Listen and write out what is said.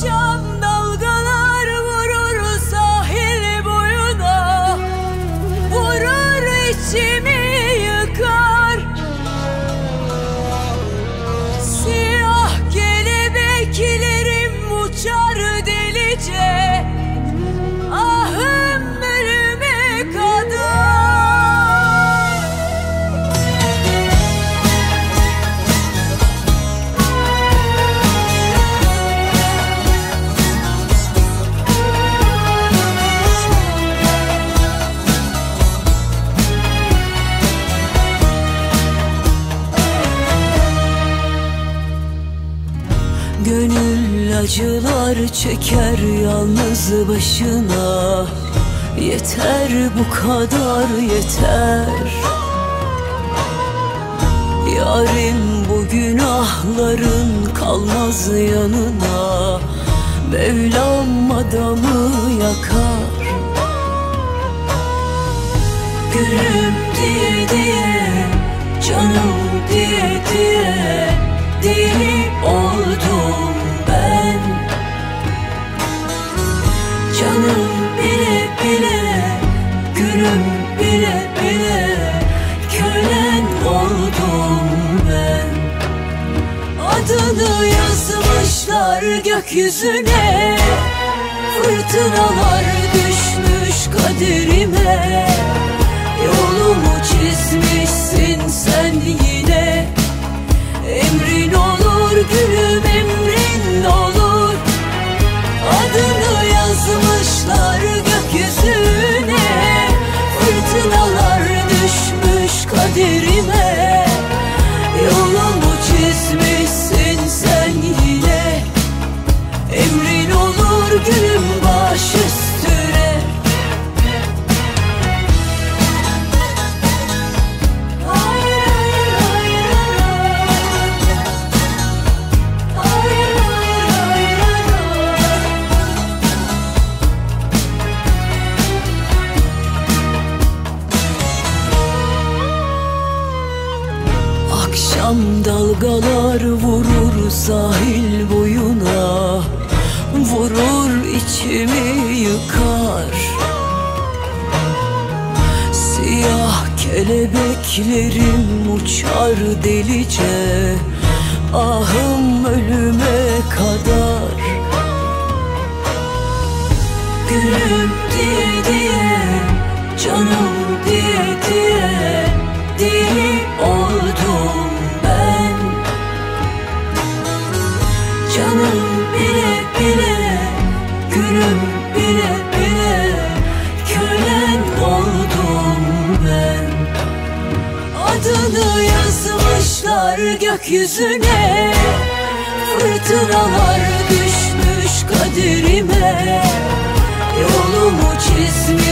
akşam dalgalar vurur sahil boyuna. Vurur içimi Gönül acılar çeker yalnız başına. Yeter bu kadar yeter. Yarim bu günahların kalmaz yanına. Mevlam adamı yakar Gülüm bile bile Kölen oldum ben. Adını yazmışlar gökyüzüne Fırtınalar düşmüş kaderime düşmüş Akşam dalgalar vurur sahil boyuna Vurur içimi yıkar. Siyah kelebeklerim uçar delice Ahım ölüme Canım bile bile Gülüm bile bile Kölen oldum ben. Adını yazmışlar gökyüzüne Fırtınalar düşmüş kaderime. Yolumu çizmişsin sen